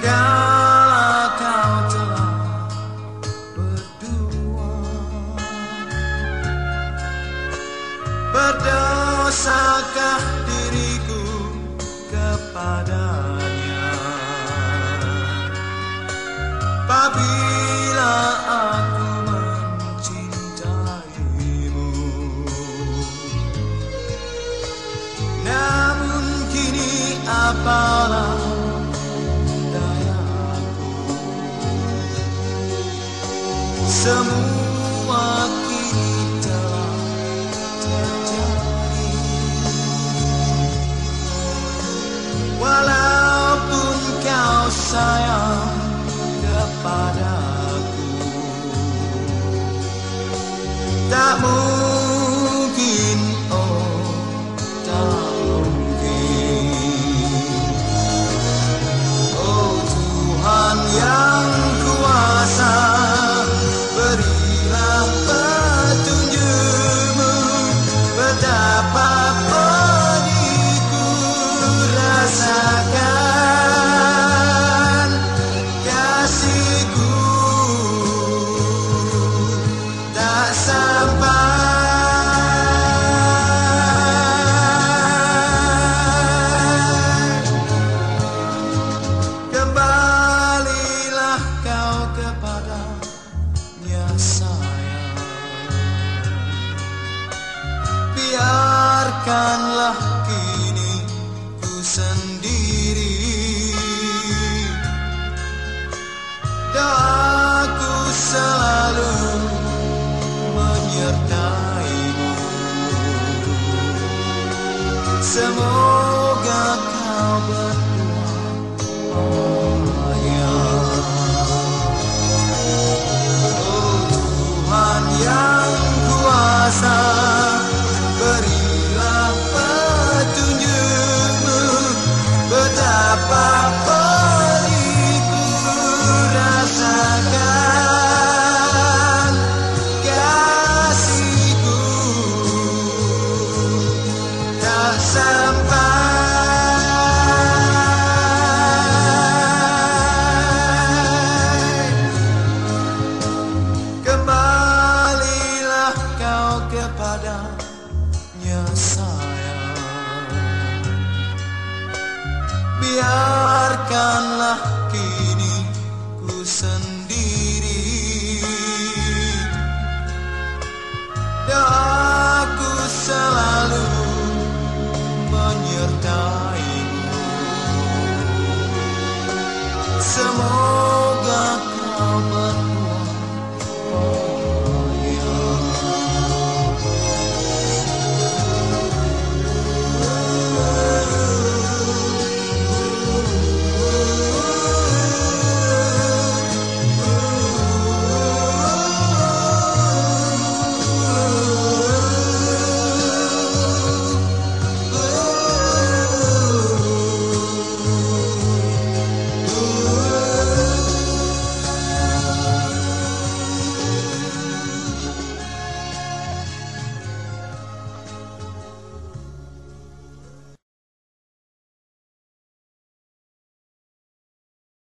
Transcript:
Segala kau telah berdua Berdosakah diriku kepada Semua Semoga kau berdua biarkanlah kini ku sendiri. Doaku selalu menyertaimu. Semoga kau menang